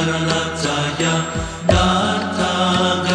Charanataya Dattagaya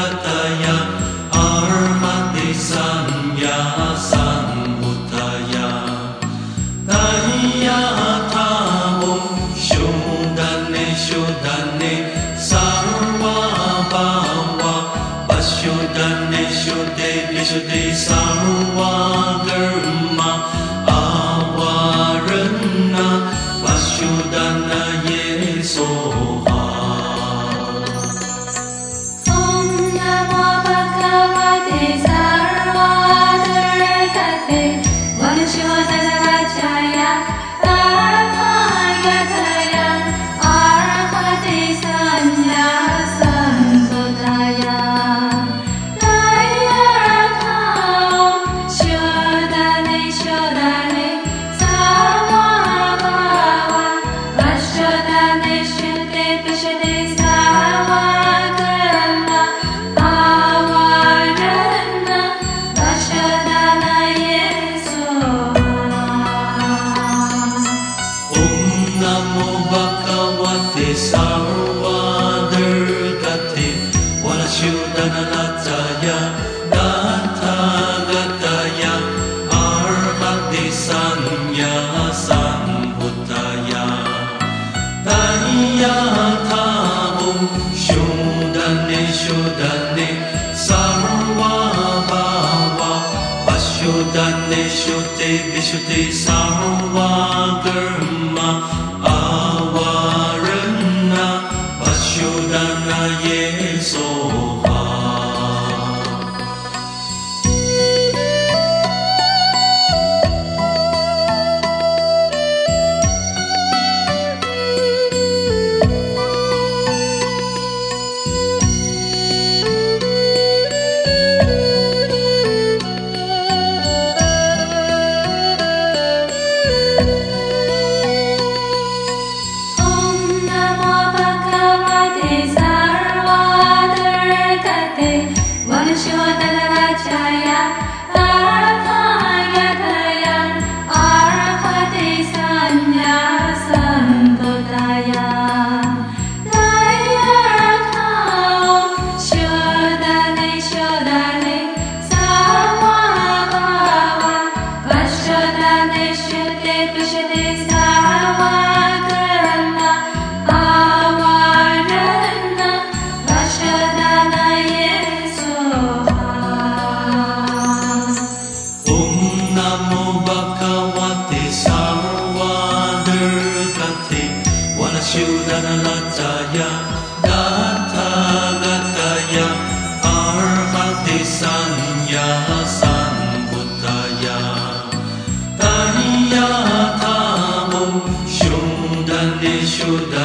निशुते विशुते साहुवाकर्म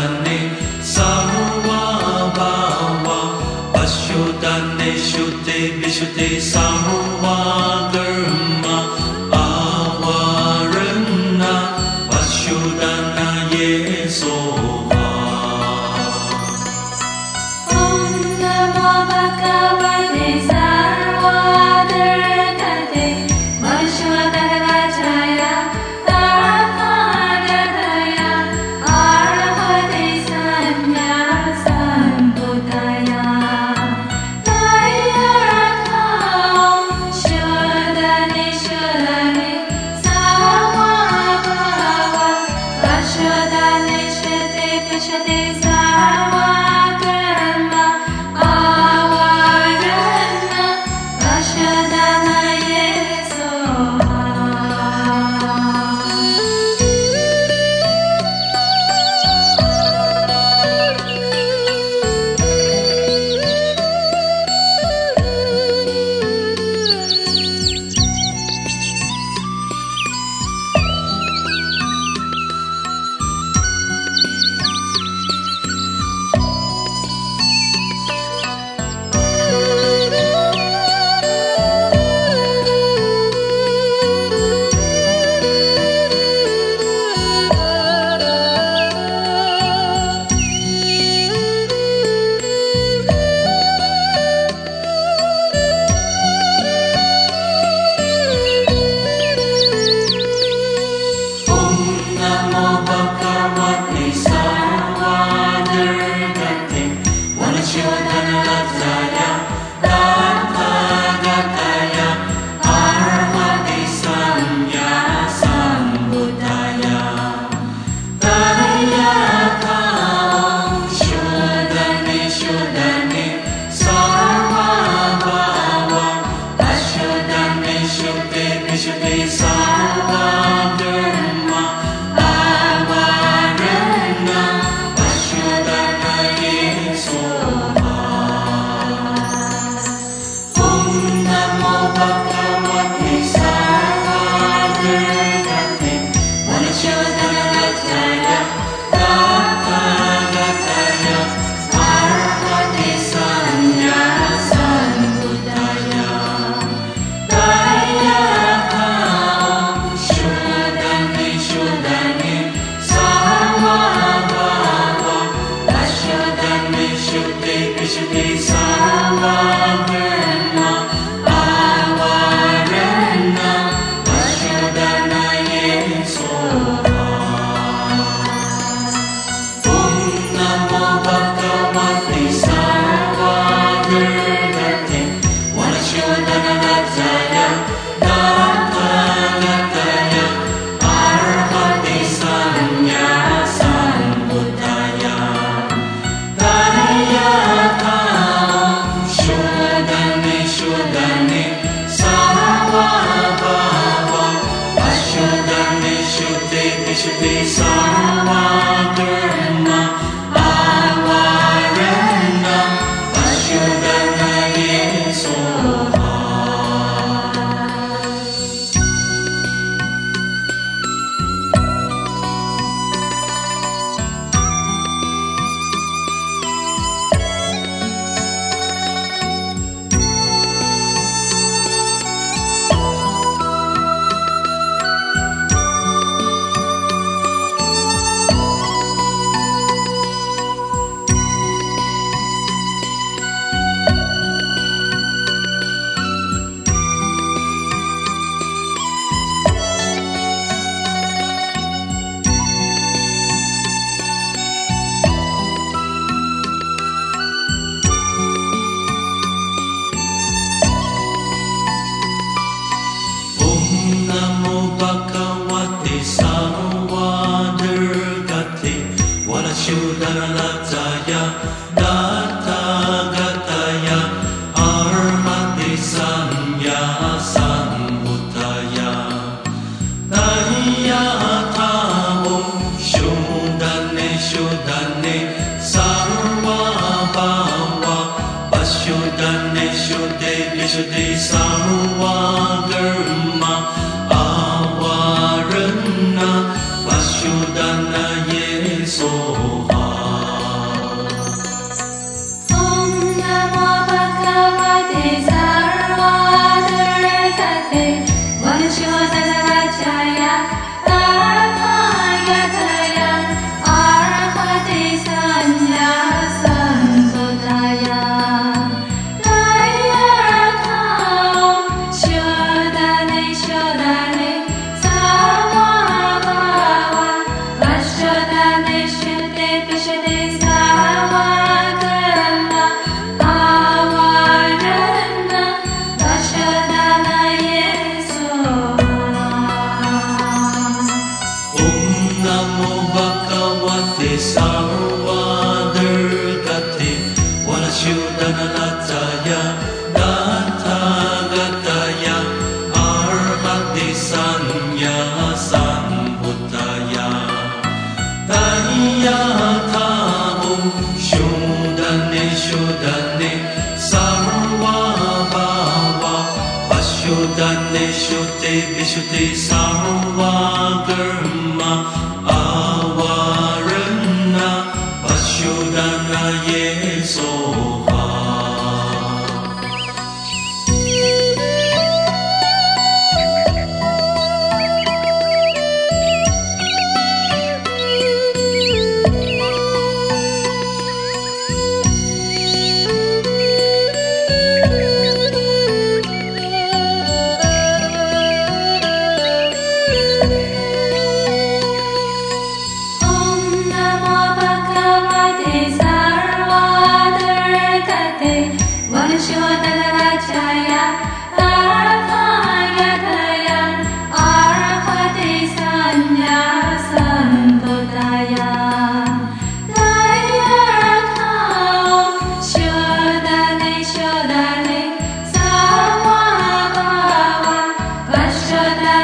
Arhate I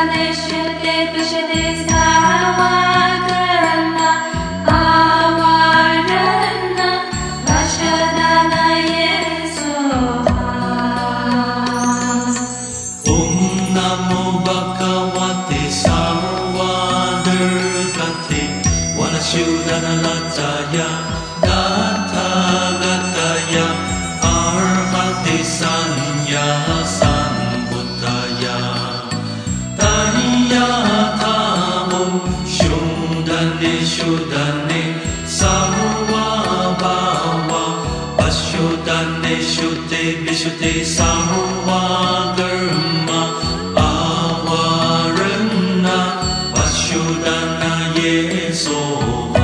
泪水 Nana Yeso.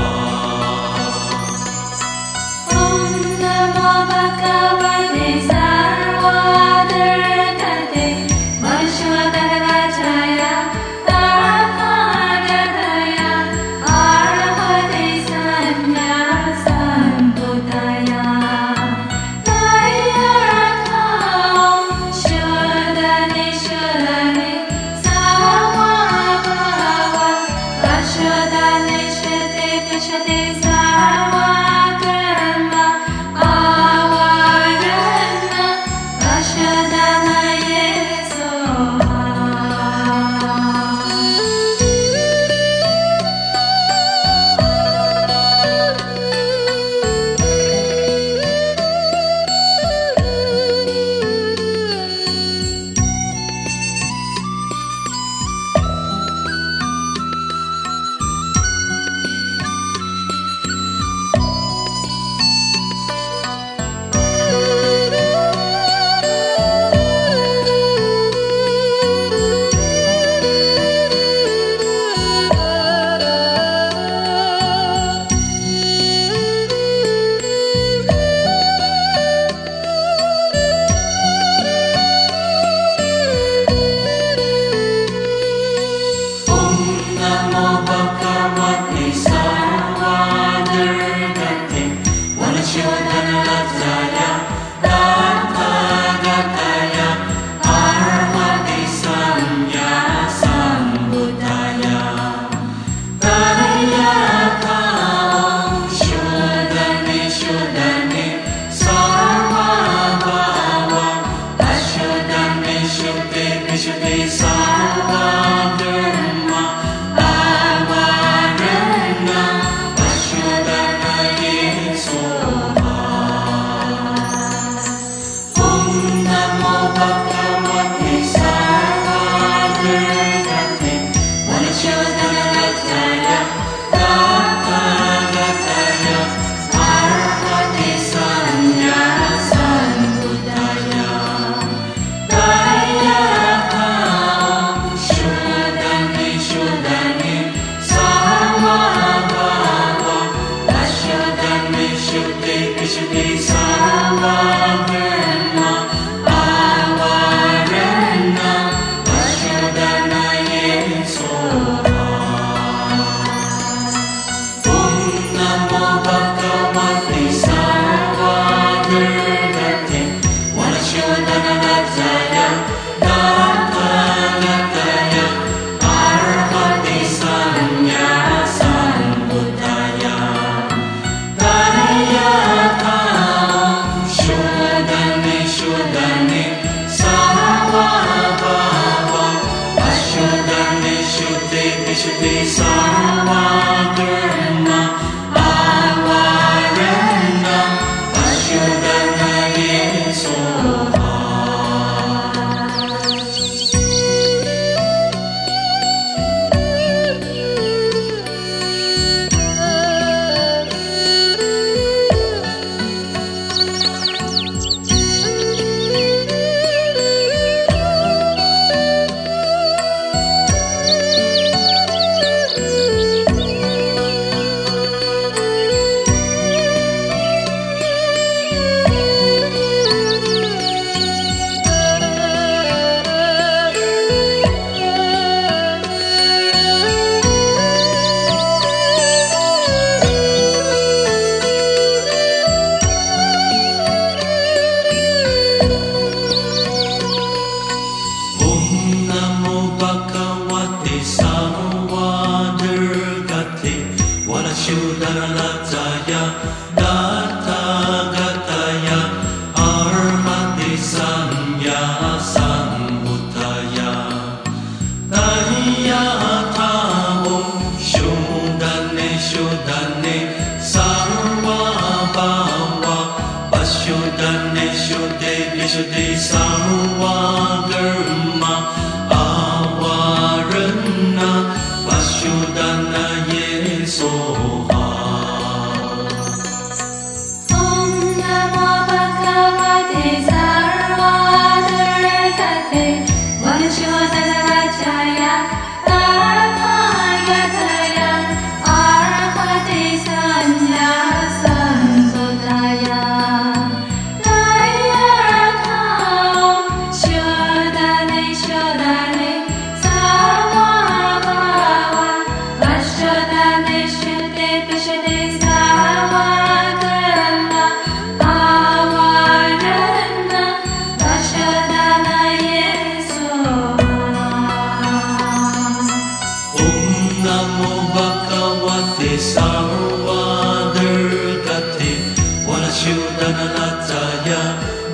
ुदनलताय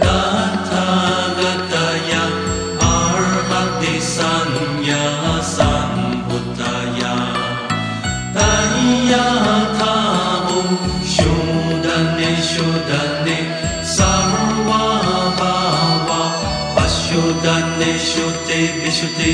तथा गतयति सञ्ज्ञा सन्भुतया शुधन्यशुदन्य समु पश्युदन्निशुते विशुते